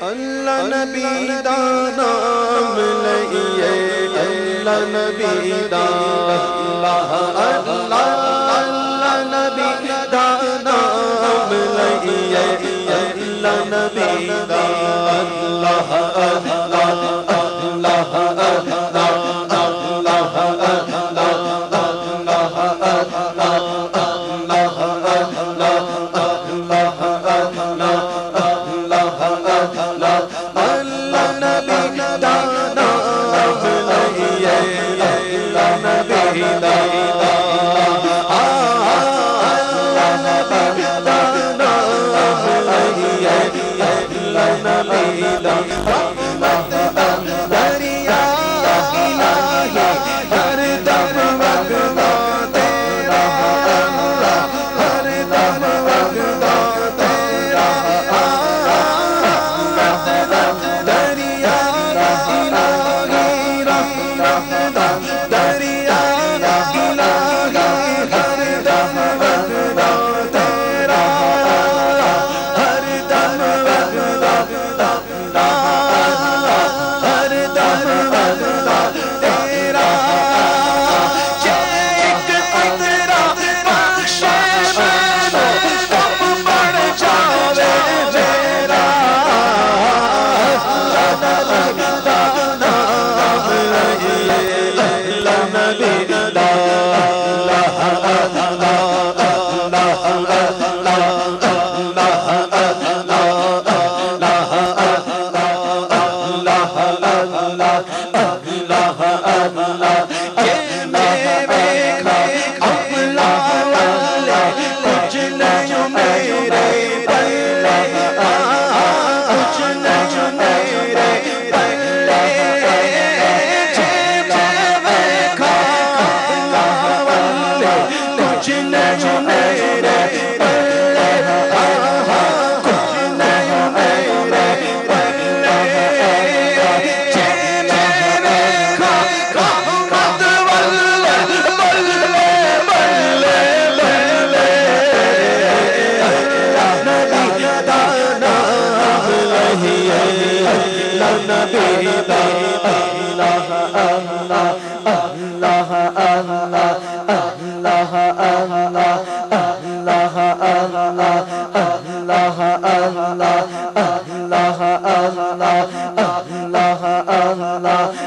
اللہ نبی دا نام لئیے اللہ نبی دا اللہ اللہ اللہ نبی دا نام لئیے اللہ نبی دا اللہ اللہ اللہ اللہ اللہ اللہ اللہ اللہ اللہ اللہ اللہ اللہ اللہ اللہ اللہ اللہ اللہ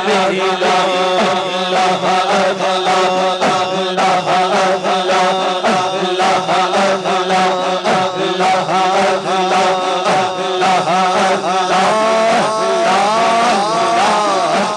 اللہ اللہ